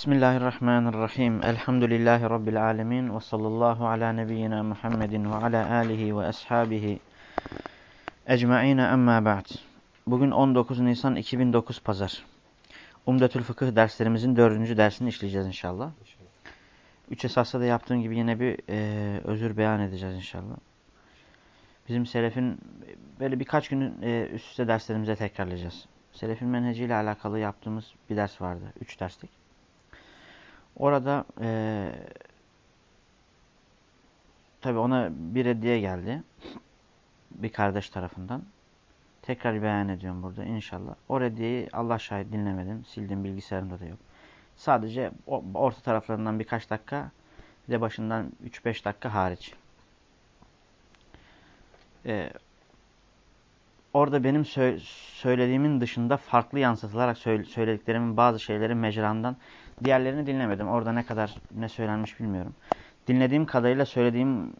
Bismillahirrahmanirrahim. Elhamdülillahi Rabbil alemin. Ve sallallahu ala nebiyyina Muhammedin ve ala alihi ve ashabihi ecma'ine emma ba'd. Bugün 19 Nisan 2009 Pazar. Umdetül Fıkıh derslerimizin dördüncü dersini işleyeceğiz inşallah. Üç esasda da yaptığım gibi yine bir e, özür beyan edeceğiz inşallah. Bizim Selef'in böyle birkaç gün e, üst üste derslerimize tekrarlayacağız. Selef'in menheciyle alakalı yaptığımız bir ders vardı. Üç derslik. Orada e, tabi ona bir hediye geldi. Bir kardeş tarafından. Tekrar beyan ediyorum burada inşallah. O hediyeyi Allah şahit dinlemedim. Sildim bilgisayarımda da yok. Sadece orta taraflarından birkaç dakika bir de başından 3-5 dakika hariç. Ee, orada benim sö söylediğimin dışında farklı yansıtılarak sö söylediklerimin bazı şeyleri mecrandan diğerlerini dinlemedim. Orada ne kadar ne söylenmiş bilmiyorum. Dinlediğim kadarıyla söylediğim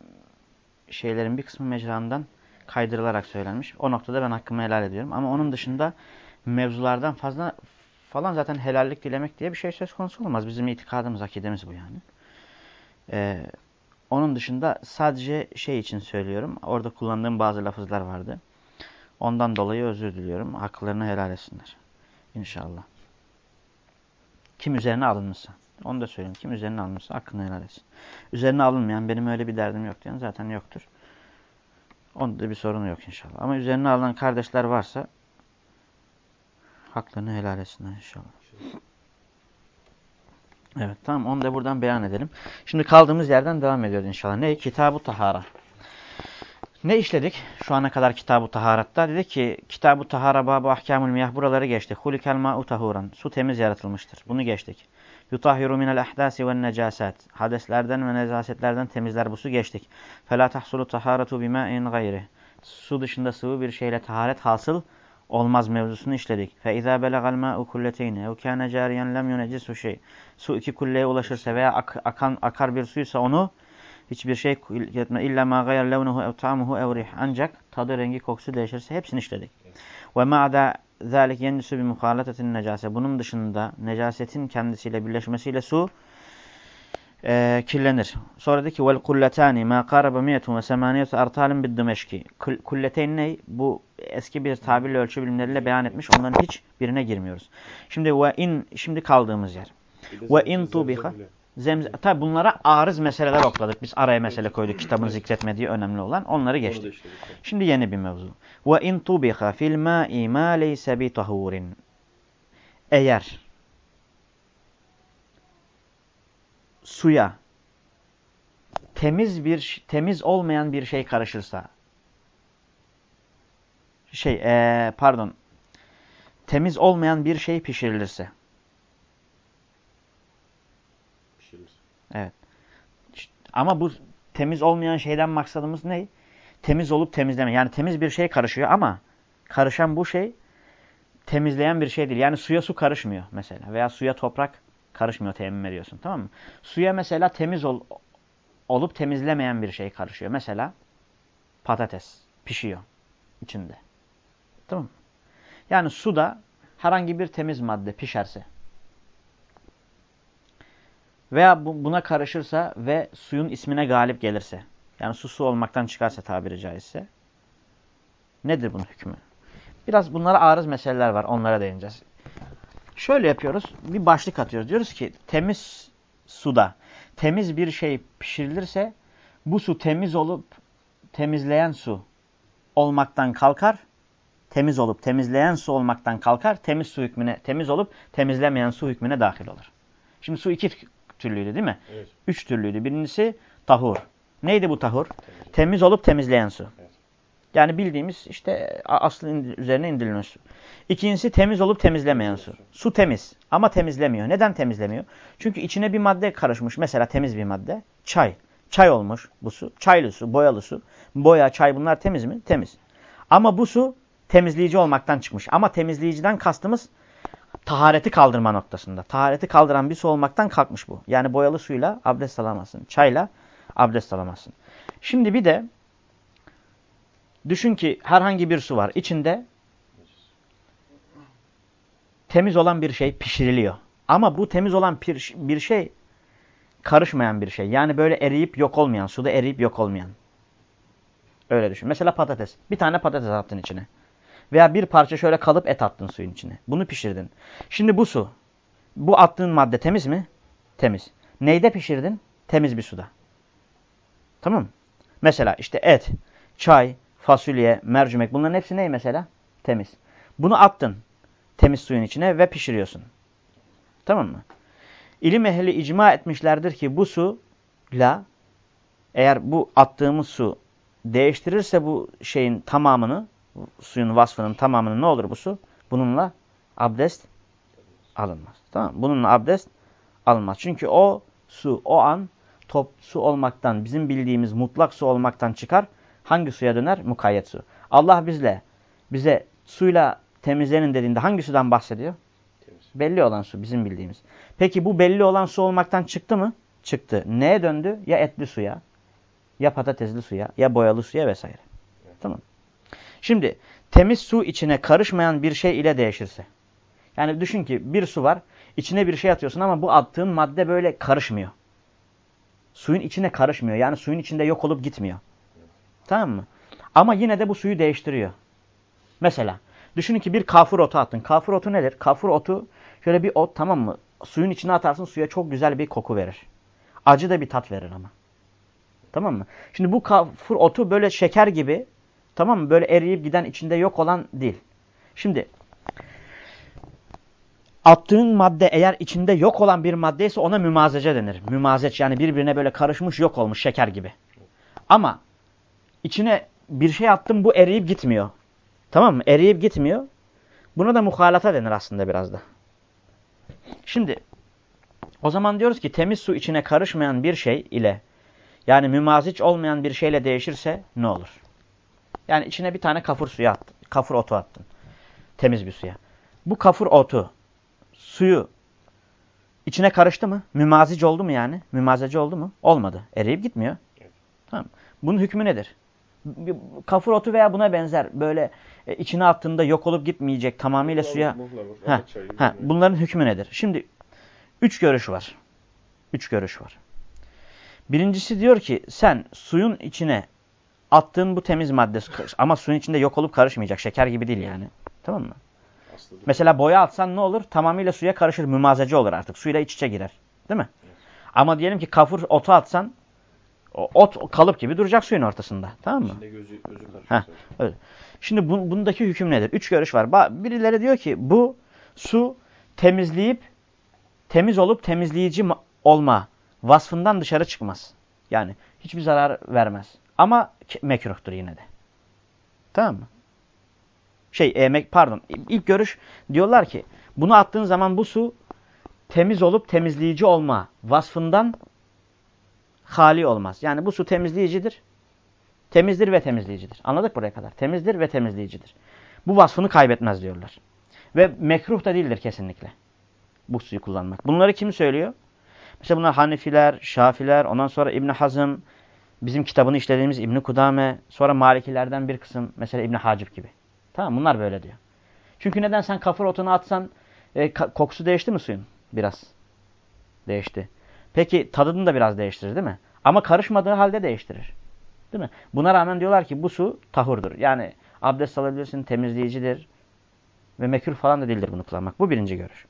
şeylerin bir kısmı mecrandan kaydırılarak söylenmiş. O noktada ben hakkımı helal ediyorum. Ama onun dışında mevzulardan fazla falan zaten helallik dilemek diye bir şey söz konusu olmaz. Bizim itikadımız, akidemiz bu yani. Ee, onun dışında sadece şey için söylüyorum. Orada kullandığım bazı lafızlar vardı. Ondan dolayı özür diliyorum. Haklarını helal etsinler. İnşallah. Kim üzerine alınmışsa. Onu da söyleyeyim. Kim üzerine alınmışsa hakkını helal etsin. Üzerine alınmayan benim öyle bir derdim yok diyen zaten yoktur. Onda bir sorun yok inşallah. Ama üzerine alınan kardeşler varsa haklarını helal etsinler inşallah. Evet tamam onu da buradan beyan edelim. Şimdi kaldığımız yerden devam ediyoruz inşallah. Ne? Kitab-ı Tahara. Ne işledik şu ana kadar Kitab-ı Taharat'ta? Dedi ki Kitab-ı Tahara babı ahkamul miyah buraları geçtik. Hulikel ma'u tahuran. Su temiz yaratılmıştır. Bunu geçtik. Yutahiru minel ahdasi ve necasat. Hadeslerden ve nezasetlerden temizler bu su geçtik. Fela tahsulu taharatu bima'in gayri. Su dışında sıvı bir şeyle taharet hasıl olmaz mevzusunu işledik. Fe izâ belegal mâ'u kulleteyni ev kâne câriyen lem yunecisu şey. Su iki kulleye ulaşırsa veya ak akan akar bir suysa onu hiçbir şey etme illa ma gayr levnuhu ev ta'muhu ev rih. Ancak tadı, rengi, kokusu değişirse hepsini işledik. Ve ma'da zâlik yennisu bi muhalatetin necase. Bunun dışında necasetin kendisiyle birleşmesiyle su e, kirlenir. Sonra dedi ki vel kulletani ma qaraba miyetun ve semaniyet artalin bid dimeşki. Kulleteyn ne? Bu eski bir tabirle ölçü bilimleriyle beyan etmiş. Onların hiç birine girmiyoruz. Şimdi ve in şimdi kaldığımız yer. Ve in tubiha Zemzem. Tabi bunlara arız meseleler okladık. Biz araya mesele koyduk kitabın zikretmediği önemli olan. Onları geçtik. Şimdi yeni bir mevzu. Tubiha fil ma'i ma leyse bi tahurin. Eğer suya temiz bir temiz olmayan bir şey karışırsa şey ee, pardon temiz olmayan bir şey pişirilirse Evet. Ama bu temiz olmayan şeyden maksadımız ne? Temiz olup temizleme. Yani temiz bir şey karışıyor ama karışan bu şey temizleyen bir şey değil. Yani suya su karışmıyor mesela. Veya suya toprak karışmıyor temin ediyorsun. Tamam mı? Suya mesela temiz ol, olup temizlemeyen bir şey karışıyor. Mesela patates pişiyor içinde. Tamam mı? Yani suda herhangi bir temiz madde pişerse veya buna karışırsa ve suyun ismine galip gelirse. Yani su su olmaktan çıkarsa tabiri caizse. Nedir bunun hükmü? Biraz bunlara arız meseleler var. Onlara değineceğiz. Şöyle yapıyoruz. Bir başlık atıyoruz. Diyoruz ki temiz suda temiz bir şey pişirilirse bu su temiz olup temizleyen su olmaktan kalkar. Temiz olup temizleyen su olmaktan kalkar. Temiz su hükmüne, temiz olup temizlemeyen su hükmüne dahil olur. Şimdi su iki türlüydü değil mi? Evet. Üç türlüydü. Birincisi tahur. Neydi bu tahur? Temiz, Temiz olup temizleyen su. Evet. Yani bildiğimiz işte aslı üzerine indirilmiş su. İkincisi temiz olup temizlemeyen su. Su temiz ama temizlemiyor. Neden temizlemiyor? Çünkü içine bir madde karışmış. Mesela temiz bir madde. Çay. Çay olmuş bu su. Çaylı su, boyalı su. Boya, çay bunlar temiz mi? Temiz. Ama bu su temizleyici olmaktan çıkmış. Ama temizleyiciden kastımız tahareti kaldırma noktasında. Tahareti kaldıran bir su olmaktan kalkmış bu. Yani boyalı suyla abdest alamazsın. Çayla abdest alamazsın. Şimdi bir de düşün ki herhangi bir su var. İçinde temiz olan bir şey pişiriliyor. Ama bu temiz olan bir, şey karışmayan bir şey. Yani böyle eriyip yok olmayan, suda eriyip yok olmayan. Öyle düşün. Mesela patates. Bir tane patates attın içine. Veya bir parça şöyle kalıp et attın suyun içine. Bunu pişirdin. Şimdi bu su. Bu attığın madde temiz mi? Temiz. Neyde pişirdin? Temiz bir suda. Tamam mı? Mesela işte et, çay, fasulye, mercimek bunların hepsi ne mesela? Temiz. Bunu attın temiz suyun içine ve pişiriyorsun. Tamam mı? İlim ehli icma etmişlerdir ki bu suyla eğer bu attığımız su değiştirirse bu şeyin tamamını, suyun vasfının tamamını ne olur bu su? Bununla abdest alınmaz. Tamam Bununla abdest alınmaz. Çünkü o su o an top su olmaktan, bizim bildiğimiz mutlak su olmaktan çıkar. Hangi suya döner? Mukayyet su. Allah bizle, bize suyla temizlenin dediğinde hangi sudan bahsediyor? Temiz. Belli olan su, bizim bildiğimiz. Peki bu belli olan su olmaktan çıktı mı? Çıktı. Neye döndü? Ya etli suya, ya patatesli suya, ya boyalı suya vesaire. Evet. Tamam. Şimdi temiz su içine karışmayan bir şey ile değişirse. Yani düşün ki bir su var, içine bir şey atıyorsun ama bu attığın madde böyle karışmıyor. Suyun içine karışmıyor. Yani suyun içinde yok olup gitmiyor. Tamam mı? Ama yine de bu suyu değiştiriyor. Mesela düşünün ki bir kafur otu attın. Kafur otu nedir? Kafur otu şöyle bir ot tamam mı? Suyun içine atarsın suya çok güzel bir koku verir. Acı da bir tat verir ama. Tamam mı? Şimdi bu kafur otu böyle şeker gibi tamam mı? Böyle eriyip giden içinde yok olan değil. Şimdi attığın madde eğer içinde yok olan bir maddeyse ona mümazece denir. Mümazeç yani birbirine böyle karışmış yok olmuş şeker gibi. Ama içine bir şey attım bu eriyip gitmiyor. Tamam mı? Eriyip gitmiyor. Buna da muhalata denir aslında biraz da. Şimdi o zaman diyoruz ki temiz su içine karışmayan bir şey ile yani mümaziç olmayan bir şeyle değişirse ne olur? Yani içine bir tane kafur suyu attın. Kafur otu attın. Temiz bir suya. Bu kafur otu suyu içine karıştı mı? Mümazic oldu mu yani? Mümazece oldu mu? Olmadı. Eriyip gitmiyor. Evet. Tamam. Bunun hükmü nedir? Kafur otu veya buna benzer böyle e, içine attığında yok olup gitmeyecek tamamıyla suya. Ha, ha, bunların hükmü nedir? Şimdi üç görüş var. Üç görüş var. Birincisi diyor ki sen suyun içine attığın bu temiz madde ama suyun içinde yok olup karışmayacak. Şeker gibi değil yani. Tamam mı? Mesela boya atsan ne olur? Tamamıyla suya karışır. Mümazece olur artık. Suyla iç içe girer. Değil mi? Evet. Ama diyelim ki kafur otu atsan o ot kalıp gibi duracak suyun ortasında. Tamam mı? gözü, gözü Heh, öyle. Şimdi bu, bundaki hüküm nedir? Üç görüş var. Birileri diyor ki bu su temizleyip temiz olup temizleyici olma vasfından dışarı çıkmaz. Yani hiçbir zarar vermez. Ama mekruhtur yine de. Tamam mı? Şey e, pardon ilk görüş diyorlar ki bunu attığın zaman bu su temiz olup temizleyici olma vasfından hali olmaz. Yani bu su temizleyicidir. Temizdir ve temizleyicidir. Anladık buraya kadar. Temizdir ve temizleyicidir. Bu vasfını kaybetmez diyorlar. Ve mekruh da değildir kesinlikle. Bu suyu kullanmak. Bunları kim söylüyor? Mesela bunlar Hanefiler, Şafiler, ondan sonra İbn Hazm, bizim kitabını işlediğimiz İbn Kudame, sonra Malikilerden bir kısım mesela İbn Hacip gibi. Tamam bunlar böyle diyor. Çünkü neden sen kafir otunu atsan e, kokusu değişti mi suyun? Biraz. Değişti. Peki tadını da biraz değiştirir değil mi? Ama karışmadığı halde değiştirir. Değil mi? Buna rağmen diyorlar ki bu su tahurdur. Yani abdest alabilirsin, temizleyicidir. Ve mekür falan da değildir bunu kullanmak. Bu birinci görüş.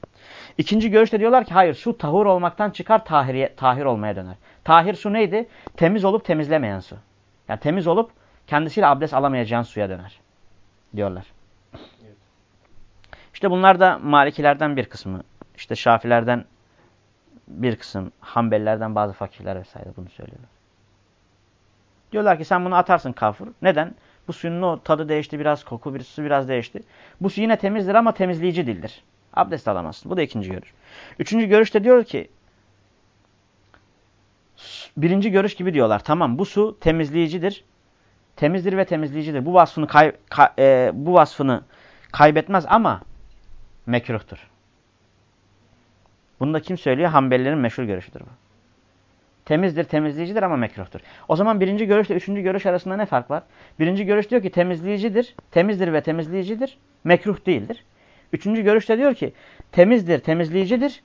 İkinci görüşte diyorlar ki hayır su tahur olmaktan çıkar tahiriye, tahir olmaya döner. Tahir su neydi? Temiz olup temizlemeyen su. Yani temiz olup kendisiyle abdest alamayacağın suya döner diyorlar. İşte bunlar da Malikilerden bir kısmı. İşte Şafilerden bir kısım. Hanbelilerden bazı fakirler vesaire bunu söylüyorlar. Diyorlar ki sen bunu atarsın kafur. Neden? Bu suyun o tadı değişti biraz, koku bir su biraz değişti. Bu su yine temizdir ama temizleyici değildir. Abdest alamazsın. Bu da ikinci görüş. Üçüncü görüşte diyor ki birinci görüş gibi diyorlar. Tamam bu su temizleyicidir temizdir ve temizleyicidir. Bu vasfını kay, ka, e, bu vasfını kaybetmez ama mekruhtur. Bunu da kim söylüyor? Hanbelilerin meşhur görüşüdür bu. Temizdir, temizleyicidir ama mekruhtur. O zaman birinci görüşle üçüncü görüş arasında ne fark var? Birinci görüş diyor ki temizleyicidir, temizdir ve temizleyicidir, mekruh değildir. Üçüncü görüşte diyor ki temizdir, temizleyicidir,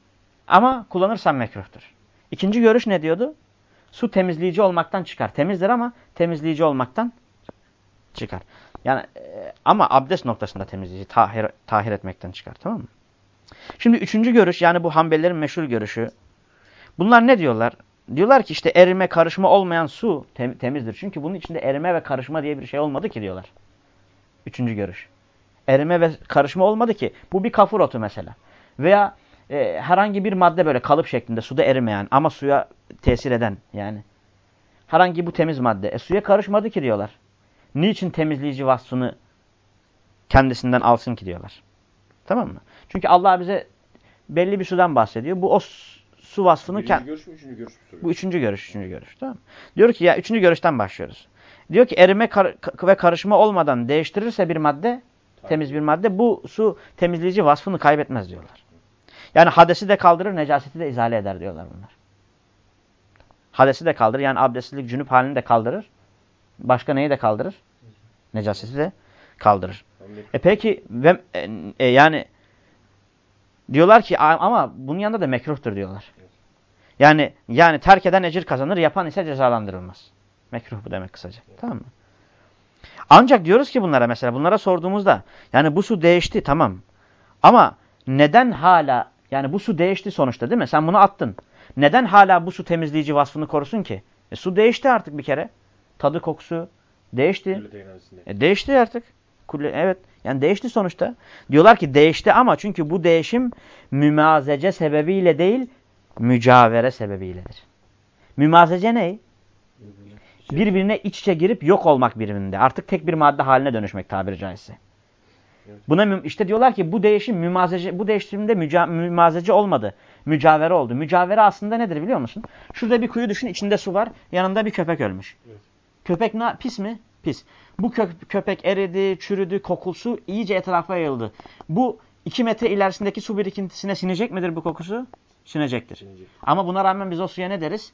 ama kullanırsan mekruhtur. İkinci görüş ne diyordu? Su temizleyici olmaktan çıkar. Temizdir ama temizleyici olmaktan çıkar. Yani e, ama abdest noktasında temizleyici, tahir, tahir etmekten çıkar. Tamam mı? Şimdi üçüncü görüş yani bu Hanbelilerin meşhur görüşü. Bunlar ne diyorlar? Diyorlar ki işte erime karışma olmayan su tem temizdir. Çünkü bunun içinde erime ve karışma diye bir şey olmadı ki diyorlar. Üçüncü görüş. Erime ve karışma olmadı ki. Bu bir kafur otu mesela. Veya e, herhangi bir madde böyle kalıp şeklinde suda erimeyen ama suya tesir eden yani. Herhangi bu temiz madde. E suya karışmadı ki diyorlar. Niçin temizleyici vasfını kendisinden alsın ki diyorlar. Tamam mı? Çünkü Allah bize belli bir sudan bahsediyor. Bu o su vasfını... Birinci görüş mü, üçüncü görüş mü Bu üçüncü görüş, üçüncü görüş. Tamam Diyor ki ya üçüncü görüşten başlıyoruz. Diyor ki erime kar ve karışma olmadan değiştirirse bir madde, Tabii. temiz bir madde bu su temizleyici vasfını kaybetmez diyorlar. Yani hadesi de kaldırır, necaseti de izale eder diyorlar bunlar. Hadesi de kaldırır, yani abdestlilik cünüp halini de kaldırır. Başka neyi de kaldırır? Necaseti de kaldırır. E peki ve, e, e, yani diyorlar ki ama bunun yanında da mekruhtur diyorlar. Yani yani terk eden ecir kazanır, yapan ise cezalandırılmaz. Mekruh bu demek kısaca. Tamam mı? Ancak diyoruz ki bunlara mesela bunlara sorduğumuzda yani bu su değişti tamam. Ama neden hala yani bu su değişti sonuçta değil mi? Sen bunu attın. Neden hala bu su temizleyici vasfını korusun ki? E, su değişti artık bir kere. Tadı kokusu değişti. E, değişti artık. Kule, evet. Yani değişti sonuçta. Diyorlar ki değişti ama çünkü bu değişim mümazece sebebiyle değil mücavere sebebiyledir. Mümazece ne? Birbirine iç içe girip yok olmak birbirinde. Artık tek bir madde haline dönüşmek tabiri caizse. Buna işte diyorlar ki bu değişim mümazece bu değişimde müca, mümazece olmadı. Mücavere oldu. Mücavere aslında nedir biliyor musun? Şurada bir kuyu düşün, içinde su var. Yanında bir köpek ölmüş. Evet. Köpek ne pis mi? Pis. Bu kö köpek eridi, çürüdü, kokusu iyice etrafa yayıldı. Bu iki metre ilerisindeki su birikintisine sinecek midir bu kokusu? Sinecektir. Sinecek. Ama buna rağmen biz o suya ne deriz?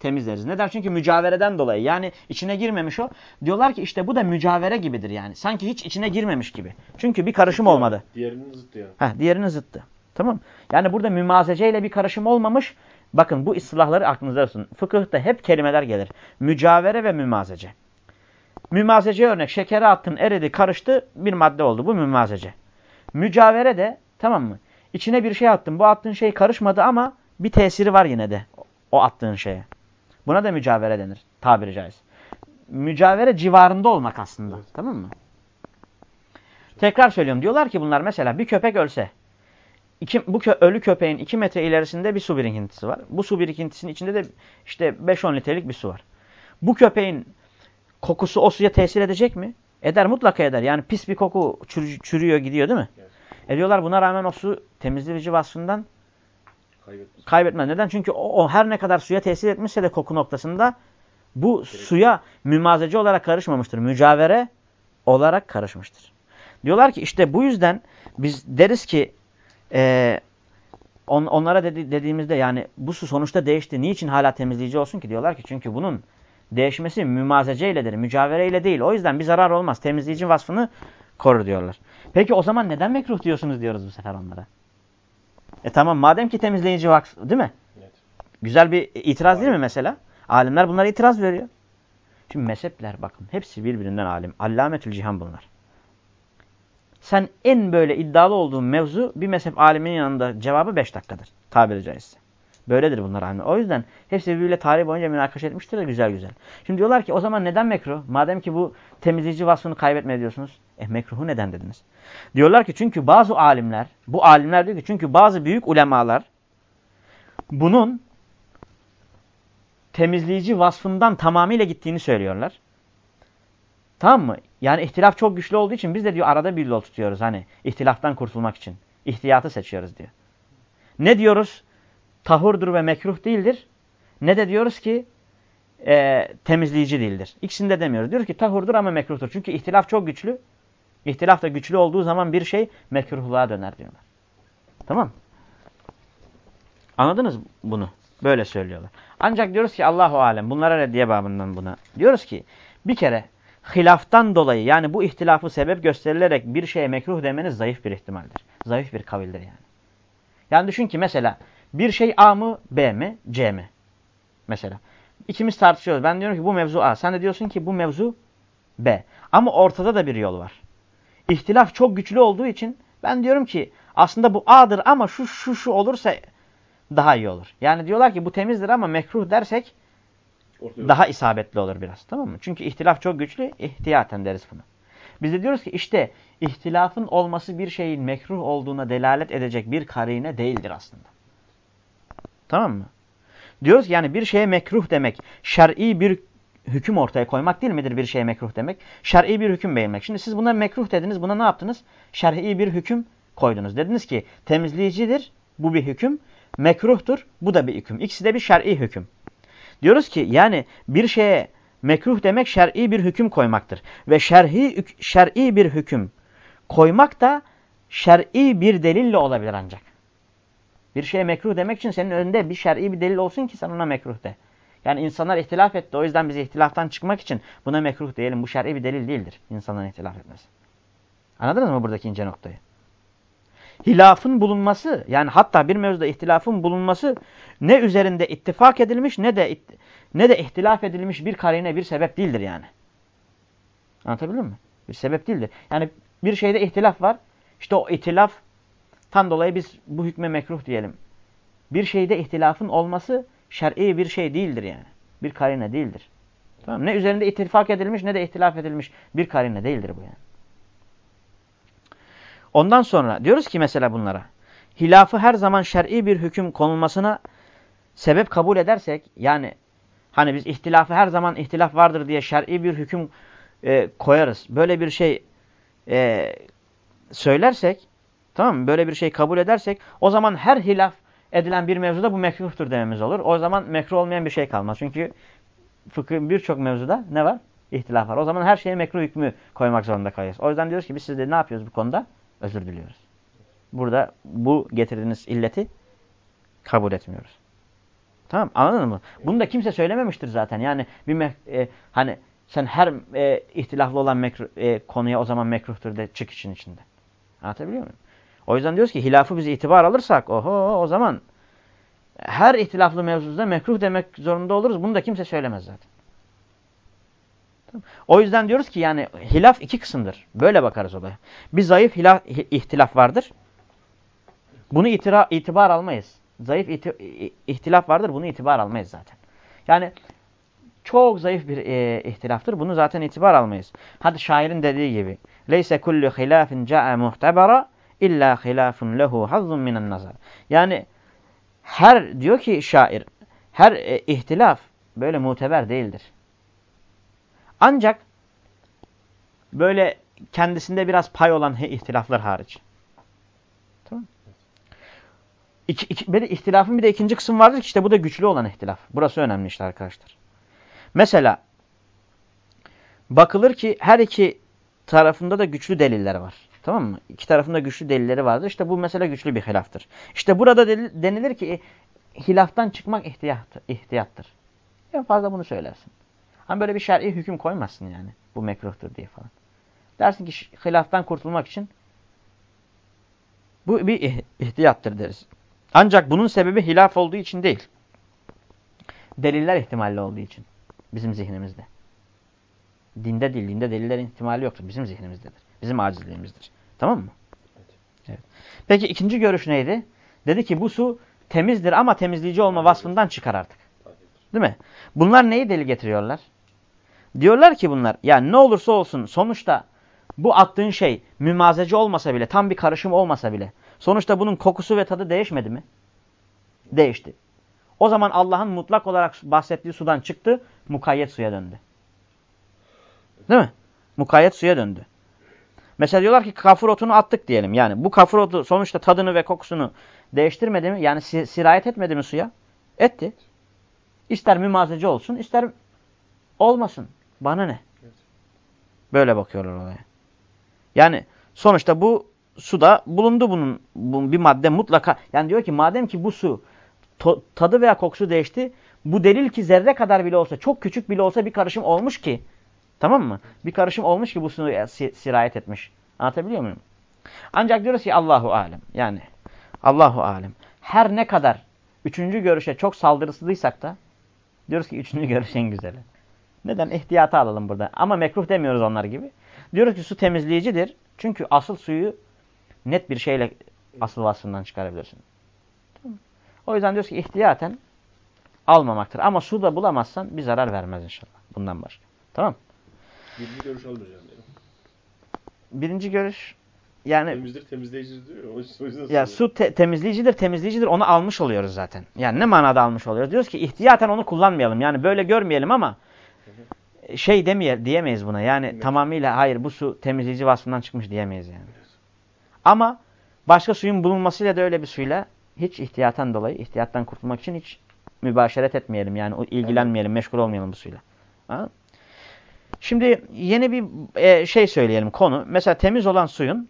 temizleriz. Neden? Çünkü mücavereden dolayı. Yani içine girmemiş o. Diyorlar ki işte bu da mücavere gibidir yani. Sanki hiç içine girmemiş gibi. Çünkü bir karışım olmadı. Diğerinin zıttı yani. Heh, diğerinin zıttı. Tamam. Yani burada mümazeceyle bir karışım olmamış. Bakın bu istilahları aklınızda tutun. Fıkıhta hep kelimeler gelir. Mücavere ve mümazece. Mümazece örnek. Şekeri attın eridi karıştı bir madde oldu. Bu mümazece. Mücavere de tamam mı? İçine bir şey attın. Bu attığın şey karışmadı ama bir tesiri var yine de o attığın şeye. Buna da mücavere denir. Tabiri caiz. Mücavere civarında olmak aslında. Evet. Tamam mı? Tekrar söylüyorum. Diyorlar ki bunlar mesela bir köpek ölse. Iki, bu kö ölü köpeğin 2 metre ilerisinde bir su birikintisi var. Bu su birikintisinin içinde de işte 5-10 litrelik bir su var. Bu köpeğin kokusu o suya tesir edecek mi? Eder mutlaka eder. Yani pis bir koku çür çürüyor gidiyor değil mi? Evet. Ediyorlar buna rağmen o su temizleyici vasfından Kaybetmez. Kaybetmez. Neden? Çünkü o, o her ne kadar suya tesir etmişse de koku noktasında bu Gerek suya mümazece olarak karışmamıştır. Mücavere olarak karışmıştır. Diyorlar ki işte bu yüzden biz deriz ki e, on, onlara dedi, dediğimizde yani bu su sonuçta değişti. Niçin hala temizleyici olsun ki? Diyorlar ki çünkü bunun değişmesi mümazece iledir. Mücavere ile değil. O yüzden bir zarar olmaz. Temizleyici vasfını korur diyorlar. Peki o zaman neden mekruh diyorsunuz diyoruz bu sefer onlara. E tamam madem ki temizleyici vaks değil mi? Evet. Güzel bir itiraz değil mi mesela? Alimler bunlara itiraz veriyor. Şimdi mezhepler bakın hepsi birbirinden alim. Allametül cihan bunlar. Sen en böyle iddialı olduğun mevzu bir mezhep aliminin yanında cevabı 5 dakikadır. Tabiri caizse. Böyledir bunlar alimler. O yüzden hepsi birbiriyle tarih boyunca münakaşa etmiştir de güzel güzel. Şimdi diyorlar ki o zaman neden mekruh? Madem ki bu temizleyici vasfını kaybetme diyorsunuz. Eh mekruhu neden dediniz? Diyorlar ki çünkü bazı alimler, bu alimler diyor ki çünkü bazı büyük ulemalar bunun temizleyici vasfından tamamıyla gittiğini söylüyorlar. Tamam mı? Yani ihtilaf çok güçlü olduğu için biz de diyor arada bir yol tutuyoruz hani ihtilaftan kurtulmak için. İhtiyatı seçiyoruz diyor. Ne diyoruz? Tahurdur ve mekruh değildir. Ne de diyoruz ki e, temizleyici değildir. İkisini de demiyoruz. Diyoruz ki tahurdur ama mekruhtur. Çünkü ihtilaf çok güçlü. İhtilaf da güçlü olduğu zaman bir şey mekruhluğa döner diyorlar. Tamam Anladınız bunu? Böyle söylüyorlar. Ancak diyoruz ki Allahu alem bunlara reddiye babından buna. Diyoruz ki bir kere hilaftan dolayı yani bu ihtilafı sebep gösterilerek bir şeye mekruh demeniz zayıf bir ihtimaldir. Zayıf bir kavildir yani. Yani düşün ki mesela bir şey A mı B mi C mi? Mesela. İkimiz tartışıyoruz. Ben diyorum ki bu mevzu A. Sen de diyorsun ki bu mevzu B. Ama ortada da bir yol var. İhtilaf çok güçlü olduğu için ben diyorum ki aslında bu A'dır ama şu şu şu olursa daha iyi olur. Yani diyorlar ki bu temizdir ama mekruh dersek Ortaya daha isabetli olur biraz. Tamam mı? Çünkü ihtilaf çok güçlü. ihtiyaten deriz bunu. Biz de diyoruz ki işte ihtilafın olması bir şeyin mekruh olduğuna delalet edecek bir karine değildir aslında. Tamam mı? Diyoruz ki yani bir şeye mekruh demek şer'i bir hüküm ortaya koymak değil midir bir şeye mekruh demek? Şer'i bir hüküm beğenmek. Şimdi siz buna mekruh dediniz. Buna ne yaptınız? Şer'i bir hüküm koydunuz. Dediniz ki temizleyicidir. Bu bir hüküm. Mekruhtur. Bu da bir hüküm. İkisi de bir şer'i hüküm. Diyoruz ki yani bir şeye mekruh demek şer'i bir hüküm koymaktır. Ve şer'i şer'i bir hüküm koymak da şer'i bir delille olabilir ancak. Bir şeye mekruh demek için senin önünde bir şer'i bir delil olsun ki sen ona mekruh de. Yani insanlar ihtilaf etti. O yüzden biz ihtilaftan çıkmak için buna mekruh diyelim. Bu şer'i bir delil değildir insanların ihtilaf etmesi. Anladınız mı buradaki ince noktayı? Hilafın bulunması yani hatta bir mevzuda ihtilafın bulunması ne üzerinde ittifak edilmiş ne de ne de ihtilaf edilmiş bir karine bir sebep değildir yani. Anlatabildim mi? Bir sebep değildir. Yani bir şeyde ihtilaf var. İşte o ihtilaf tan dolayı biz bu hükme mekruh diyelim. Bir şeyde ihtilafın olması şer'i bir şey değildir yani. Bir karine değildir. Tamam Ne üzerinde ittifak edilmiş ne de ihtilaf edilmiş bir karine değildir bu yani. Ondan sonra diyoruz ki mesela bunlara. Hilafı her zaman şer'i bir hüküm konulmasına sebep kabul edersek yani hani biz ihtilafı her zaman ihtilaf vardır diye şer'i bir hüküm e, koyarız. Böyle bir şey e, söylersek tamam mı? Böyle bir şey kabul edersek o zaman her hilaf edilen bir mevzuda bu mekruhtur dememiz olur. O zaman mekruh olmayan bir şey kalmaz. Çünkü fıkhın birçok mevzuda ne var? İhtilaf var. O zaman her şeye mekruh hükmü koymak zorunda kalıyoruz. O yüzden diyoruz ki biz sizde ne yapıyoruz bu konuda? Özür diliyoruz. Burada bu getirdiğiniz illeti kabul etmiyoruz. Tamam anladın mı? Bunu da kimse söylememiştir zaten. Yani bir e, hani sen her e, ihtilaflı olan e, konuya o zaman mekruhtur de çık için içinde. Anlatabiliyor muyum? O yüzden diyoruz ki hilafı biz itibar alırsak oho o zaman her ihtilaflı mevzuda mekruh demek zorunda oluruz. Bunu da kimse söylemez zaten. O yüzden diyoruz ki yani hilaf iki kısımdır. Böyle bakarız olaya. Bir zayıf hilaf, ihtilaf vardır. Bunu itira, itibar almayız. Zayıf iti, ihtilaf vardır. Bunu itibar almayız zaten. Yani çok zayıf bir e, ihtilaftır. Bunu zaten itibar almayız. Hadi şairin dediği gibi. Leyse kullu hilafin ca'a muhtebara illa hilafun lehu hazzun minen nazar. Yani her diyor ki şair her e, ihtilaf böyle muteber değildir. Ancak böyle kendisinde biraz pay olan ihtilaflar hariç. Tamam İki, iki, de ihtilafın bir de ikinci kısım vardır ki işte bu da güçlü olan ihtilaf. Burası önemli işte arkadaşlar. Mesela bakılır ki her iki tarafında da güçlü deliller var. Tamam mı? İki tarafında güçlü delilleri vardır. İşte bu mesela güçlü bir hilaftır. İşte burada denilir ki hilaftan çıkmak ihtiyat, ihtiyattır. En fazla bunu söylersin. Hani böyle bir şer'i hüküm koymazsın yani. Bu mekruhtur diye falan. Dersin ki hilaftan kurtulmak için bu bir ihtiyattır deriz. Ancak bunun sebebi hilaf olduğu için değil. Deliller ihtimalli olduğu için. Bizim zihnimizde. Dinde değil. Dinde delillerin ihtimali yoktur. Bizim zihnimizdedir. Bizim acizliğimizdir. Tamam mı? Evet. Peki ikinci görüş neydi? Dedi ki bu su temizdir ama temizleyici olma vasfından çıkar artık. Değil mi? Bunlar neyi deli getiriyorlar? Diyorlar ki bunlar yani ne olursa olsun sonuçta bu attığın şey mümazece olmasa bile tam bir karışım olmasa bile sonuçta bunun kokusu ve tadı değişmedi mi? Değişti. O zaman Allah'ın mutlak olarak bahsettiği sudan çıktı mukayyet suya döndü. Değil mi? Mukayyet suya döndü. Mesela diyorlar ki kafur otunu attık diyelim. Yani bu kafur otu sonuçta tadını ve kokusunu değiştirmedi mi? Yani sirayet etmedi mi suya? Etti. İster mümazece olsun ister olmasın. Bana ne? Böyle bakıyorlar olaya. Yani sonuçta bu suda bulundu bunun bu, bir madde mutlaka. Yani diyor ki madem ki bu su tadı veya kokusu değişti. Bu delil ki zerre kadar bile olsa çok küçük bile olsa bir karışım olmuş ki. Tamam mı? Bir karışım olmuş ki bu suya sirayet etmiş. Anlatabiliyor muyum? Ancak diyoruz ki Allahu alem. Yani Allahu alem. Her ne kadar üçüncü görüşe çok saldırısıdıysak da diyoruz ki üçüncü görüş en güzeli. Neden? İhtiyata alalım burada. Ama mekruh demiyoruz onlar gibi. Diyoruz ki su temizleyicidir. Çünkü asıl suyu net bir şeyle asıl vasfından çıkarabilirsin. O yüzden diyoruz ki ihtiyaten almamaktır. Ama su da bulamazsan bir zarar vermez inşallah. Bundan başka. Tamam Birinci görüş almayacağım diyelim. Birinci görüş yani Temizdir temizleyicidir diyor. O yüzden- ya su te temizleyicidir, temizleyicidir. Onu almış oluyoruz zaten. Yani ne manada almış oluyoruz? Diyoruz ki ihtiyaten onu kullanmayalım. Yani böyle görmeyelim ama şey demeye diyemeyiz buna. Yani Evet. tamamıyla hayır bu su temizleyici vasfından çıkmış diyemeyiz yani. Ama başka suyun bulunmasıyla da öyle bir suyla hiç ihtiyaten dolayı, ihtiyattan kurtulmak için hiç mübaşeret etmeyelim. Yani ilgilenmeyelim, meşgul olmayalım bu suyla. Ha? Şimdi yeni bir e, şey söyleyelim konu. Mesela temiz olan suyun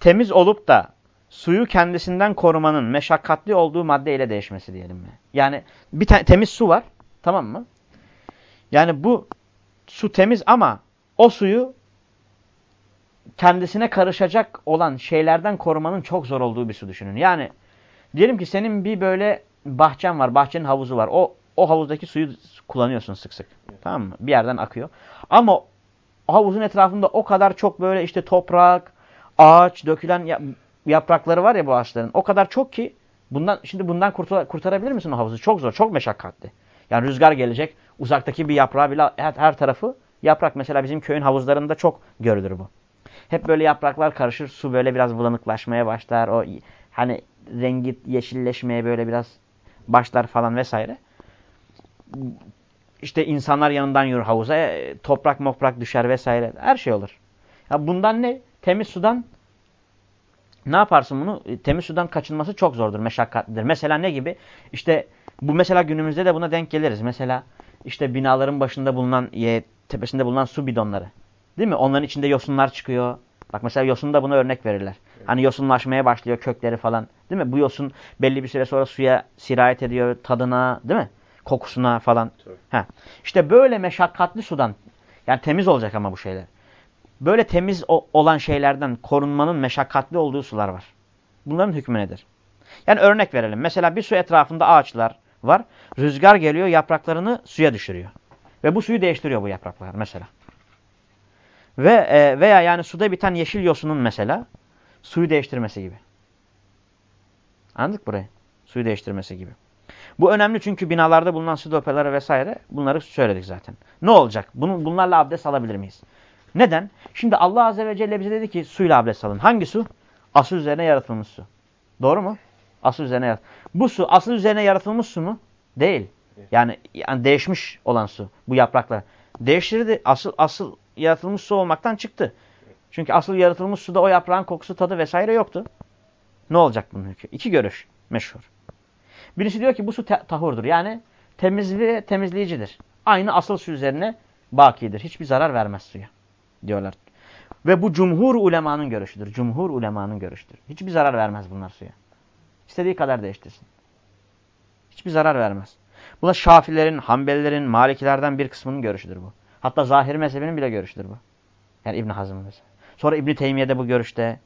temiz olup da suyu kendisinden korumanın meşakkatli olduğu madde ile değişmesi diyelim mi? Yani bir temiz su var, tamam mı? Yani bu su temiz ama o suyu kendisine karışacak olan şeylerden korumanın çok zor olduğu bir su düşünün. Yani diyelim ki senin bir böyle bahçen var, bahçenin havuzu var. O o havuzdaki suyu kullanıyorsun sık sık. Tamam mı? Bir yerden akıyor. Ama havuzun etrafında o kadar çok böyle işte toprak, ağaç, dökülen ya- yaprakları var ya bu ağaçların. O kadar çok ki bundan şimdi bundan kurtula- kurtarabilir misin o havuzu? Çok zor, çok meşakkatli. Yani rüzgar gelecek, uzaktaki bir yaprağı bile her, her tarafı yaprak. Mesela bizim köyün havuzlarında çok görülür bu. Hep böyle yapraklar karışır, su böyle biraz bulanıklaşmaya başlar. O hani rengi yeşilleşmeye böyle biraz başlar falan vesaire. İşte insanlar yanından yürür havuza, e, toprak moprak düşer vesaire. Her şey olur. Ya bundan ne? Temiz sudan ne yaparsın bunu? E, Temiz sudan kaçınması çok zordur, meşakkatlidir. Mesela ne gibi? İşte bu mesela günümüzde de buna denk geliriz. Mesela işte binaların başında bulunan, tepesinde bulunan su bidonları. Değil mi? Onların içinde yosunlar çıkıyor. Bak mesela yosun da buna örnek verirler. Hani yosunlaşmaya başlıyor kökleri falan. Değil mi? Bu yosun belli bir süre sonra suya sirayet ediyor tadına, değil mi? Kokusuna falan. Ha. İşte böyle meşakkatli sudan yani temiz olacak ama bu şeyler. Böyle temiz olan şeylerden korunmanın meşakkatli olduğu sular var. Bunların hükmü nedir? Yani örnek verelim. Mesela bir su etrafında ağaçlar var. Rüzgar geliyor yapraklarını suya düşürüyor. Ve bu suyu değiştiriyor bu yapraklar mesela. Ve e, veya yani suda biten yeşil yosunun mesela suyu değiştirmesi gibi. Anladık burayı? Suyu değiştirmesi gibi. Bu önemli çünkü binalarda bulunan su depoları vesaire bunları söyledik zaten. Ne olacak? Bunu, bunlarla abdest alabilir miyiz? Neden? Şimdi Allah Azze ve Celle bize dedi ki suyla abdest alın. Hangi su? Asıl üzerine yaratılmış su. Doğru mu? Asıl üzerine yarat. Bu su asıl üzerine yaratılmış su mu? Değil. Yani, yani değişmiş olan su. Bu yapraklar. Değiştirdi. Asıl, asıl yaratılmış su olmaktan çıktı. Çünkü asıl yaratılmış suda o yaprağın kokusu, tadı vesaire yoktu. Ne olacak bunun hükmü? İki görüş meşhur. Birisi diyor ki bu su tahurdur. Yani temizliği temizleyicidir. Aynı asıl su üzerine bakidir. Hiçbir zarar vermez suya diyorlar. Ve bu cumhur ulemanın görüşüdür. Cumhur ulemanın görüşüdür. Hiçbir zarar vermez bunlar suya. İstediği kadar değiştirsin. Hiçbir zarar vermez. Bu da Şafilerin, Hanbelilerin, Malikilerden bir kısmının görüşüdür bu. Hatta Zahir mezhebinin bile görüşüdür bu. Yani İbn Hazm'ın. Sonra İbn Teymiye de bu görüşte.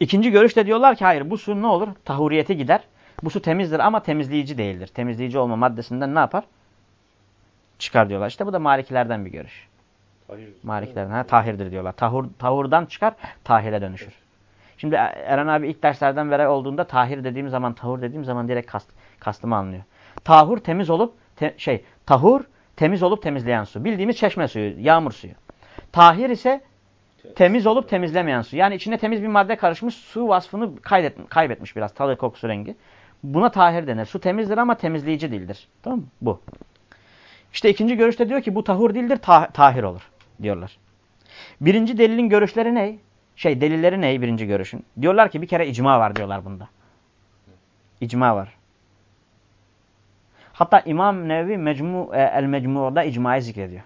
İkinci görüşte diyorlar ki hayır bu su ne olur? Tahuriyeti gider. Bu su temizdir ama temizleyici değildir. Temizleyici olma maddesinden ne yapar? Çıkar diyorlar. İşte bu da Malikilerden bir görüş. Hayır. Maliklerden. Ha, tahirdir diyorlar. Tahur, tahurdan çıkar, tahire dönüşür. Şimdi Eren abi ilk derslerden beri olduğunda tahir dediğim zaman, tahur dediğim zaman direkt kast, kastımı anlıyor. Tahur temiz olup, te, şey, tahur temiz olup temizleyen su. Bildiğimiz çeşme suyu, yağmur suyu. Tahir ise temiz olup temizlemeyen su. Yani içine temiz bir madde karışmış, su vasfını kaydet, kaybetmiş biraz, tadı, kokusu, rengi. Buna tahir denir. Su temizdir ama temizleyici değildir. Tamam mı? Bu. İşte ikinci görüşte diyor ki bu tahur değildir, ta tahir olur diyorlar. Birinci delilin görüşleri ne? Şey delilleri ne birinci görüşün? Diyorlar ki bir kere icma var diyorlar bunda. İcma var. Hatta İmam Nevi Mecmu, e, El Mecmu'da icmayı zikrediyor.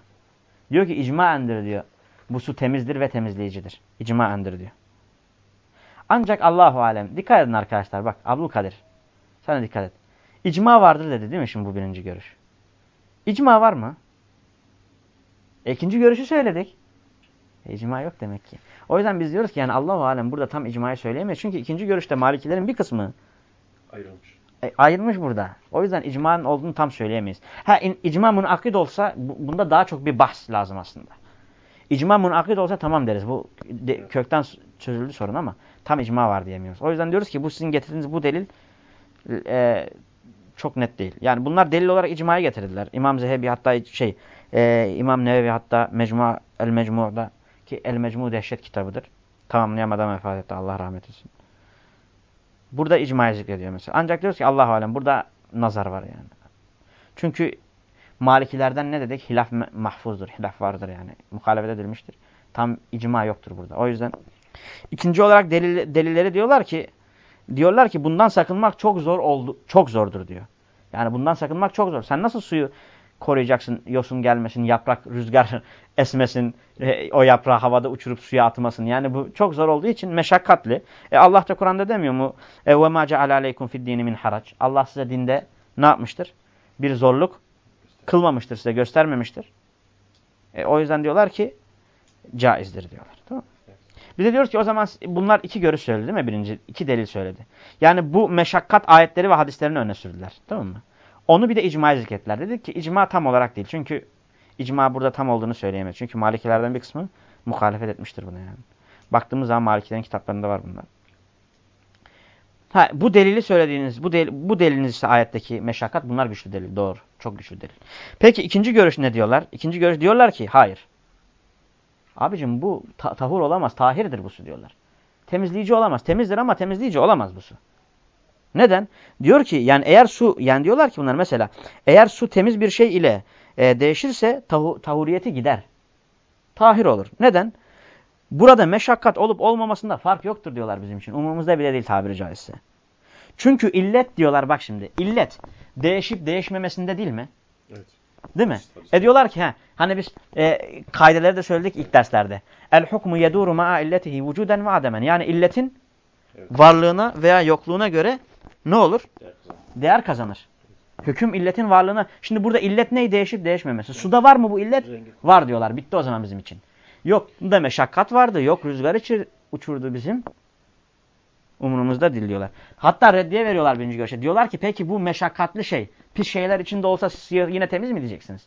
Diyor ki icmaendir diyor. Bu su temizdir ve temizleyicidir. İcmaendir diyor. Ancak Allahu Alem. Dikkat edin arkadaşlar bak Abdülkadir. Sana dikkat et. İcma vardır dedi değil mi şimdi bu birinci görüş? İcma var mı? E, ikinci görüşü söyledik. E, icma yok demek ki. O yüzden biz diyoruz ki yani Allah-u Alem burada tam icmayı söyleyemeyiz. Çünkü ikinci görüşte Malikilerin bir kısmı Ayrılmış. e, ayrılmış burada. O yüzden icmanın olduğunu tam söyleyemeyiz. Ha in, icma münakid olsa bu, bunda daha çok bir bahs lazım aslında. İcma münakid olsa tamam deriz. Bu de, kökten çözüldü sorun ama tam icma var diyemiyoruz. O yüzden diyoruz ki bu sizin getirdiğiniz bu delil e, çok net değil. Yani bunlar delil olarak icmaya getirdiler. İmam Zehebi hatta şey e, İmam Nevevi hatta Mecmu el Mecmu'da ki el Mecmu dehşet kitabıdır. Tamamlayamadan vefat etti. Allah rahmet etsin. Burada icmaya zikrediyor mesela. Ancak diyoruz ki Allah alem burada nazar var yani. Çünkü Malikilerden ne dedik? Hilaf mahfuzdur. Hilaf vardır yani. Muhalefet edilmiştir. Tam icma yoktur burada. O yüzden ikinci olarak delil, delilleri diyorlar ki diyorlar ki bundan sakınmak çok zor oldu çok zordur diyor. Yani bundan sakınmak çok zor. Sen nasıl suyu koruyacaksın yosun gelmesin, yaprak rüzgar esmesin, e, o yaprağı havada uçurup suya atmasın. Yani bu çok zor olduğu için meşakkatli. E Allah da Kur'an'da demiyor mu? E ve ma ceale aleykum fid min harac. Allah size dinde ne yapmıştır? Bir zorluk kılmamıştır size, göstermemiştir. E, o yüzden diyorlar ki caizdir diyorlar. Tamam Biz de diyoruz ki o zaman bunlar iki görüş söyledi değil mi? Birinci iki delil söyledi. Yani bu meşakkat ayetleri ve hadislerini öne sürdüler. Tamam mı? Onu bir de icma zikrettiler. Dedik ki icma tam olarak değil. Çünkü icma burada tam olduğunu söyleyemez. Çünkü Malikilerden bir kısmı muhalefet etmiştir buna yani. Baktığımız zaman Malikilerin kitaplarında var bunlar. Ha, bu delili söylediğiniz, bu, del, bu deliliniz ise ayetteki meşakkat bunlar güçlü delil. Doğru. Çok güçlü delil. Peki ikinci görüş ne diyorlar? İkinci görüş diyorlar ki hayır. Abicim bu ta tahur olamaz. Tahirdir bu su diyorlar. Temizleyici olamaz. Temizdir ama temizleyici olamaz bu su. Neden? Diyor ki yani eğer su yani diyorlar ki bunlar mesela eğer su temiz bir şey ile e, değişirse tahu, tahuriyeti gider. Tahir olur. Neden? Burada meşakkat olup olmamasında fark yoktur diyorlar bizim için. Umumumuzda bile değil tabiri caizse. Çünkü illet diyorlar bak şimdi. İllet değişip değişmemesinde değil mi? Evet. Değil mi? E diyorlar ki ha, hani biz e, kaideleri de söyledik ilk derslerde. El hukmu yeduru ma'a illetihi vücuden ve ademen. Yani illetin varlığına veya yokluğuna göre ne olur? Değer kazanır. Hüküm illetin varlığına. Şimdi burada illet neyi değişip değişmemesi? Suda var mı bu illet? Rengi. Var diyorlar. Bitti o zaman bizim için. Yok da meşakkat vardı. Yok rüzgar içi uçurdu bizim. Umurumuzda değil diyorlar. Hatta reddiye veriyorlar birinci görüşe. Diyorlar ki peki bu meşakkatli şey pis şeyler içinde olsa yine temiz mi diyeceksiniz?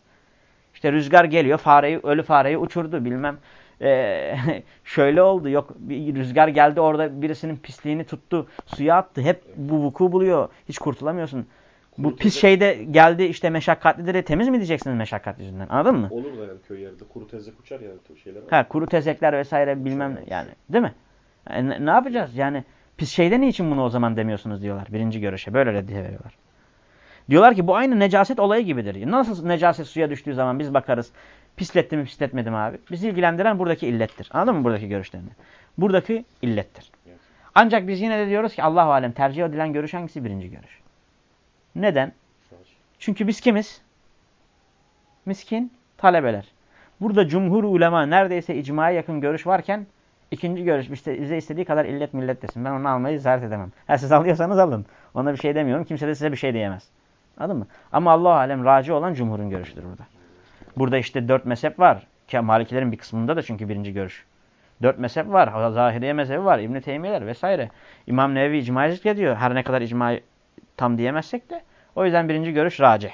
İşte rüzgar geliyor fareyi ölü fareyi uçurdu bilmem. Ee, şöyle oldu yok bir rüzgar geldi orada birisinin pisliğini tuttu suya attı. Hep bu vuku buluyor. Hiç kurtulamıyorsun. Bu pis tezek... şeyde geldi işte meşakkatlidir. Temiz mi diyeceksiniz meşakkat yüzünden? Anladın mı? Olur da yani köy yerde kuru tezek uçar yani şeyler. Ha kuru tezekler vesaire bilmem ne yani. Değil mi? Yani ne, ne yapacağız? Yani pis şeyde niçin bunu o zaman demiyorsunuz diyorlar. Birinci görüşe. Böyle reddiye veriyorlar. Diyorlar ki bu aynı necaset olayı gibidir. Nasıl necaset suya düştüğü zaman biz bakarız. Pisletti mi pisletmedi mi abi? Bizi ilgilendiren buradaki illettir. Anladın mı buradaki görüşlerini? Buradaki illettir. Ancak biz yine de diyoruz ki Allah alem tercih edilen görüş hangisi? Birinci görüş. Neden? Çünkü biz kimiz? Miskin talebeler. Burada cumhur ulema neredeyse icmaya yakın görüş varken ikinci görüş işte bize istediği kadar illet millet desin. Ben onu almayı zaret edemem. Her siz alıyorsanız alın. Ona bir şey demiyorum. Kimse de size bir şey diyemez. Anladın mı? Ama Allah alem raci olan cumhurun görüşüdür burada. Burada işte dört mezhep var. Malikilerin bir kısmında da çünkü birinci görüş. Dört mezhep var. Zahiriye mezhebi var. İbn-i Teymiyeler vesaire. İmam Nevevi icma zikrediyor. Her ne kadar icma tam diyemezsek de. O yüzden birinci görüş racih.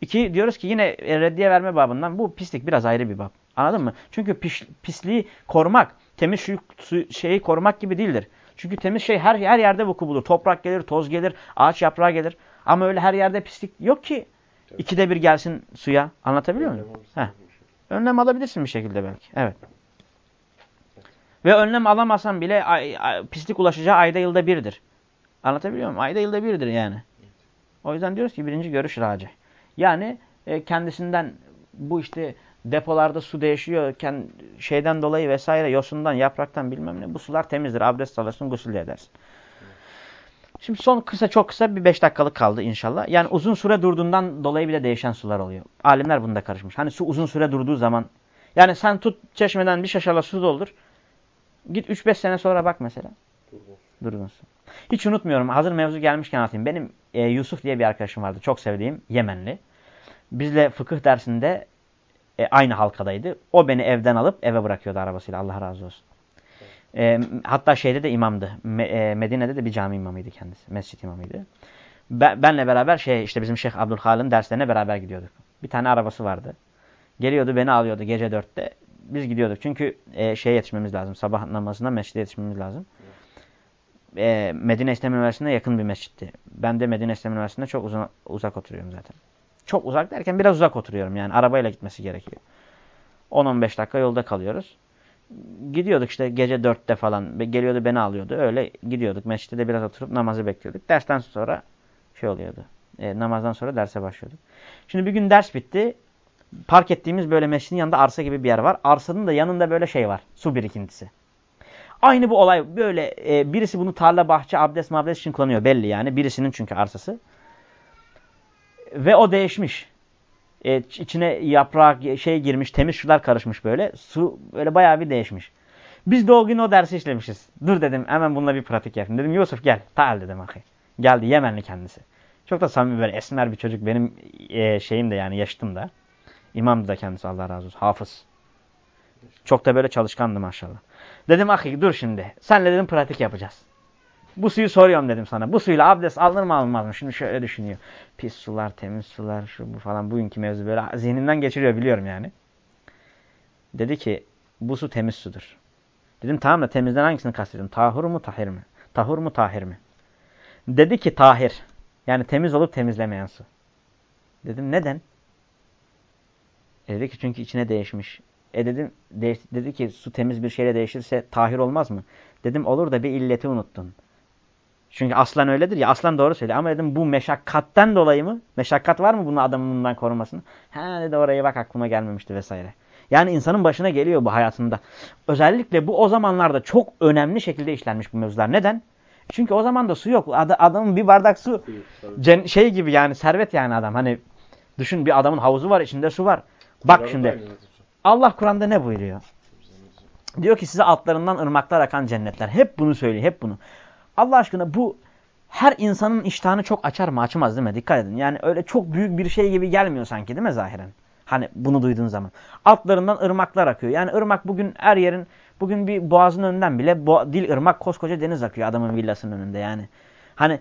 İki diyoruz ki yine reddiye verme babından bu pislik biraz ayrı bir bab. Anladın mı? Çünkü pis, pisliği korumak, temiz su, su, şeyi korumak gibi değildir. Çünkü temiz şey her her yerde vuku bulur. Toprak gelir, toz gelir, ağaç yaprağı gelir. Ama öyle her yerde pislik yok ki. Tabii. İkide bir gelsin suya. Anlatabiliyor muyum? Heh. Önlem alabilirsin bir şekilde belki. Evet. Ve önlem alamazsan bile ay, ay, pislik ulaşacağı ayda yılda birdir. Anlatabiliyor muyum? Ayda yılda birdir yani. O yüzden diyoruz ki birinci görüş raci. Yani e, kendisinden bu işte depolarda su değişiyor şeyden dolayı vesaire yosundan yapraktan bilmem ne bu sular temizdir. Abdest alırsın gusül edersin. Şimdi son kısa çok kısa bir 5 dakikalık kaldı inşallah. Yani uzun süre durduğundan dolayı bile değişen sular oluyor. Alimler bunda karışmış. Hani su uzun süre durduğu zaman. Yani sen tut çeşmeden bir şaşala su doldur. Git 3-5 sene sonra bak mesela. Durgun su. Hiç unutmuyorum. Hazır mevzu gelmişken anlatayım. Benim e, Yusuf diye bir arkadaşım vardı. Çok sevdiğim. Yemenli. Bizle fıkıh dersinde e, aynı halkadaydı. O beni evden alıp eve bırakıyordu arabasıyla. Allah razı olsun. E, hatta şeyde de imamdı. Me, e, Medine'de de bir cami imamıydı kendisi. Mescit imamıydı. Ben, benle beraber şey işte bizim Şeyh Abdülhal'ın derslerine beraber gidiyorduk. Bir tane arabası vardı. Geliyordu beni alıyordu gece dörtte. Biz gidiyorduk. Çünkü e, şeye yetişmemiz lazım. Sabah namazına mescide yetişmemiz lazım. E, Medine İslam Üniversitesi'ne yakın bir mescitti. Ben de Medine İslam Üniversitesi'nde çok uzak, uzak oturuyorum zaten. Çok uzak derken biraz uzak oturuyorum yani. Arabayla gitmesi gerekiyor. 10-15 dakika yolda kalıyoruz. Gidiyorduk işte gece dörtte falan. Geliyordu beni alıyordu. Öyle gidiyorduk. Mescitte de biraz oturup namazı bekliyorduk. Dersten sonra şey oluyordu. E, namazdan sonra derse başlıyorduk. Şimdi bir gün ders bitti. Park ettiğimiz böyle mescidin yanında arsa gibi bir yer var. Arsanın da yanında böyle şey var. Su birikintisi. Aynı bu olay böyle e, birisi bunu tarla, bahçe, abdest, mabdest için kullanıyor belli yani. Birisinin çünkü arsası. Ve o değişmiş. E, içine yaprak şey girmiş, temiz sular karışmış böyle. Su böyle bayağı bir değişmiş. Biz de o gün o dersi işlemişiz. Dur dedim hemen bununla bir pratik yapayım. Dedim Yusuf gel. Tal dedim ahi. Geldi Yemenli kendisi. Çok da samimi böyle esmer bir çocuk. Benim e, şeyim de yani yaşıtım da. İmamdı da kendisi Allah razı olsun. Hafız. Çok da böyle çalışkandı maşallah. Dedim ahi dur şimdi. Senle dedim pratik yapacağız. Bu suyu soruyorum dedim sana. Bu suyla abdest alınır mı alınmaz mı? Şimdi şöyle düşünüyor. Pis sular, temiz sular, şu bu falan. Bugünkü mevzu böyle zihninden geçiriyor biliyorum yani. Dedi ki bu su temiz sudur. Dedim tamam da temizden hangisini kastediyorsun? Tahur mu tahir mi? Tahur mu tahir mi? Dedi ki tahir. Yani temiz olup temizlemeyen su. Dedim neden? E dedi ki çünkü içine değişmiş. E dedim de, dedi ki su temiz bir şeyle değişirse tahir olmaz mı? Dedim olur da bir illeti unuttun. Çünkü aslan öyledir ya aslan doğru söylüyor. Ama dedim bu meşakkatten dolayı mı? Meşakkat var mı bunun adamın bundan korumasını? Ha dedi oraya bak aklıma gelmemişti vesaire. Yani insanın başına geliyor bu hayatında. Özellikle bu o zamanlarda çok önemli şekilde işlenmiş bu mevzular. Neden? Çünkü o zaman da su yok. Ad adamın bir bardak su cen şey gibi yani servet yani adam. Hani düşün bir adamın havuzu var içinde su var. Bak şimdi Allah Kur'an'da ne buyuruyor? Diyor ki size altlarından ırmaklar akan cennetler. Hep bunu söylüyor hep bunu. Allah aşkına bu her insanın iştahını çok açar mı açmaz değil mi? Dikkat edin. Yani öyle çok büyük bir şey gibi gelmiyor sanki değil mi zahiren? Hani bunu duyduğun zaman. Altlarından ırmaklar akıyor. Yani ırmak bugün her yerin, bugün bir boğazın önünden bile bo dil ırmak koskoca deniz akıyor adamın villasının önünde yani. Hani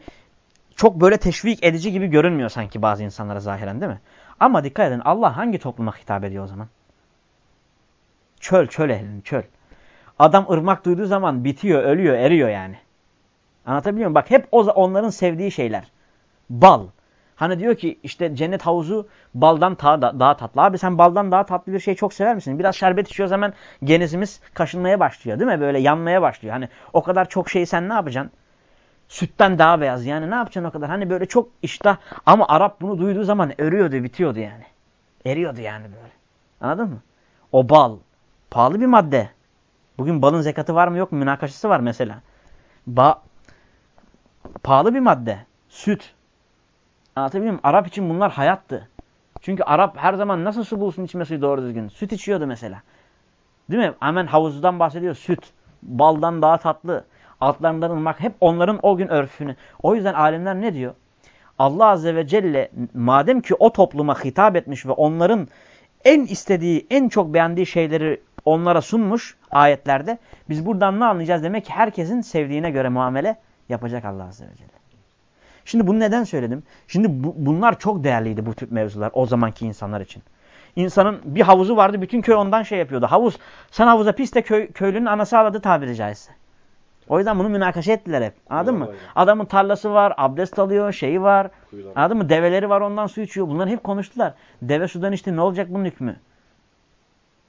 çok böyle teşvik edici gibi görünmüyor sanki bazı insanlara zahiren değil mi? Ama dikkat edin Allah hangi topluma hitap ediyor o zaman? Çöl, çöl ehlini, çöl. Adam ırmak duyduğu zaman bitiyor, ölüyor, eriyor yani. Anlatabiliyor muyum? Bak hep o onların sevdiği şeyler. Bal. Hani diyor ki işte cennet havuzu baldan daha, daha tatlı. Abi sen baldan daha tatlı bir şey çok sever misin? Biraz şerbet içiyoruz hemen genizimiz kaşınmaya başlıyor değil mi? Böyle yanmaya başlıyor. Hani o kadar çok şeyi sen ne yapacaksın? Sütten daha beyaz yani ne yapacaksın o kadar? Hani böyle çok iştah ama Arap bunu duyduğu zaman eriyordu bitiyordu yani. Eriyordu yani böyle. Anladın mı? O bal. Pahalı bir madde. Bugün balın zekatı var mı yok mu? Münakaşası var mesela. Ba pahalı bir madde. Süt. Anlatabiliyor muyum? Arap için bunlar hayattı. Çünkü Arap her zaman nasıl su bulsun içmesi doğru düzgün? Süt içiyordu mesela. Değil mi? Hemen havuzdan bahsediyor. Süt. Baldan daha tatlı. Altlarından ırmak. Hep onların o gün örfünü. O yüzden alimler ne diyor? Allah Azze ve Celle madem ki o topluma hitap etmiş ve onların en istediği, en çok beğendiği şeyleri onlara sunmuş ayetlerde. Biz buradan ne anlayacağız? Demek ki herkesin sevdiğine göre muamele yapacak Allah Azze ve Celle. Şimdi bunu neden söyledim? Şimdi bu, bunlar çok değerliydi bu tip mevzular o zamanki insanlar için. İnsanın bir havuzu vardı bütün köy ondan şey yapıyordu. Havuz, sen havuza pis de köy, köylünün anası ağladı tabiri caizse. O yüzden bunu münakaşa ettiler hep. Anladın mı? Adamın tarlası var, abdest alıyor, şeyi var. Kuyular. Anladın mı? Develeri var ondan su içiyor. Bunları hep konuştular. Deve sudan içti ne olacak bunun hükmü?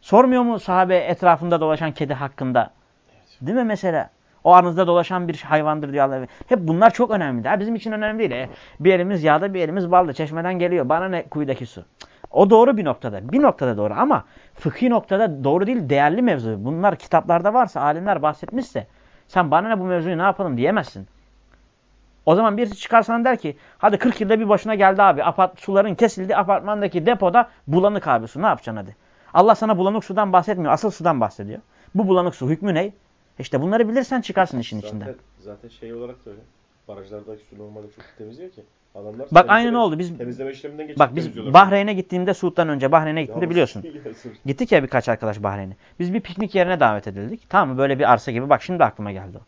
Sormuyor mu sahabe etrafında dolaşan kedi hakkında? Değil mi mesela? O aranızda dolaşan bir hayvandır diyor Allah. Hep bunlar çok önemli. Ha, bizim için önemli değil. E, bir elimiz yağda bir elimiz balda. Çeşmeden geliyor. Bana ne kuyudaki su. O doğru bir noktada. Bir noktada doğru ama fıkhi noktada doğru değil. Değerli mevzu. Bunlar kitaplarda varsa, alimler bahsetmişse sen bana ne bu mevzuyu ne yapalım diyemezsin. O zaman birisi çıkarsan der ki hadi 40 yılda bir başına geldi abi. Apart, suların kesildi apartmandaki depoda bulanık abi su. Ne yapacaksın hadi? Allah sana bulanık sudan bahsetmiyor. Asıl sudan bahsediyor. Bu bulanık su hükmü ne? İşte bunları bilirsen çıkarsın işin zaten, içinden. Zaten şey olarak da öyle. Barajlardaki su normalde çok temiz değil ki. Adamlar Bak aynı ne oldu? Biz Temizleme işleminden geçip bak biz. Bahreyn'e gittiğimde Suud'dan önce Bahreyn'e Ya gittiğimde bu- biliyorsun. Gittik ya birkaç arkadaş Bahreyn'e. Biz bir piknik yerine davet edildik. Tamam mı? Böyle bir arsa gibi. Bak şimdi aklıma geldi o.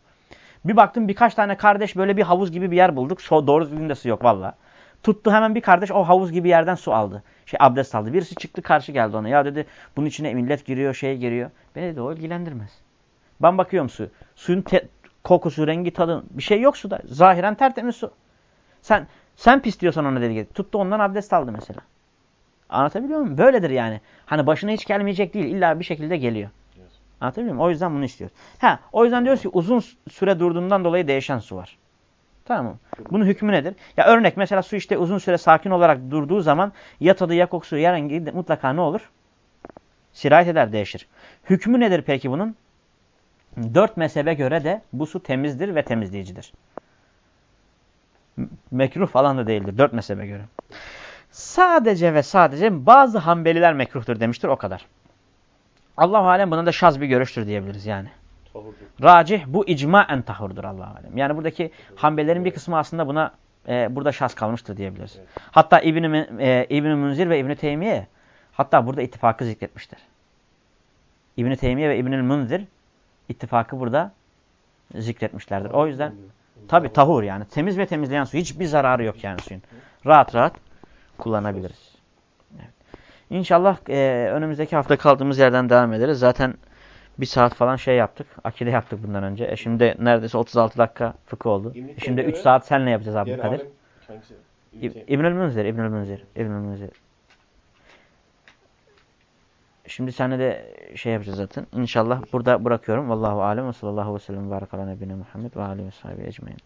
Bir baktım birkaç tane kardeş böyle bir havuz gibi bir yer bulduk. So, doğru düzgün de su yok valla. Tuttu hemen bir kardeş o havuz gibi yerden su aldı. Şey abdest aldı. Birisi çıktı karşı geldi ona. Ya dedi bunun içine millet giriyor şey giriyor. Beni dedi o ilgilendirmez. Ben bakıyorum su. Suyun te- kokusu, rengi, tadı bir şey yok suda. Zahiren tertemiz su. Sen sen pis diyorsan ona dedi. Tuttu ondan abdest aldı mesela. Anlatabiliyor muyum? Böyledir yani. Hani başına hiç gelmeyecek değil. İlla bir şekilde geliyor. Anlatabiliyor muyum? O yüzden bunu istiyoruz. Ha, o yüzden diyoruz ki uzun süre durduğundan dolayı değişen su var. Tamam mı? Bunun hükmü nedir? Ya örnek mesela su işte uzun süre sakin olarak durduğu zaman ya tadı ya kokusu ya rengi mutlaka ne olur? Sirayet eder, değişir. Hükmü nedir peki bunun? Dört mezhebe göre de bu su temizdir ve temizleyicidir. Mekruh falan da değildir. Dört mezhebe göre. Sadece ve sadece bazı Hanbeliler mekruhtur demiştir o kadar. Allah alem buna da şaz bir görüştür diyebiliriz yani. Tahurdur. Racih bu icmaen tahurdur Allah alem. Yani buradaki Hanbelilerin bir kısmı aslında buna e, burada şaz kalmıştır diyebiliriz. Evet. Hatta İbn-i e, İbn Münzir ve İbn Teymiye hatta burada ittifakı zikretmiştir. İbn Teymiye ve İbn Münzir ittifakı burada zikretmişlerdir. O yüzden tabi tahur yani temiz ve temizleyen su hiçbir zararı yok yani suyun. Rahat rahat kullanabiliriz. Evet. İnşallah e, önümüzdeki hafta kaldığımız yerden devam ederiz. Zaten bir saat falan şey yaptık. Akide yaptık bundan önce. E şimdi neredeyse 36 dakika fıkıh oldu. E şimdi 3 Teymiye- saat senle yapacağız abi Kadir. İbnül Münzir, İbnül Münzir, İbnül Münzir. Şimdi seninle de şey yapacağız zaten. İnşallah burada bırakıyorum. Vallahu alem ve sallallahu aleyhi ve sellem ve nebine Muhammed ve aleyhi ve sahibi ecmaîn.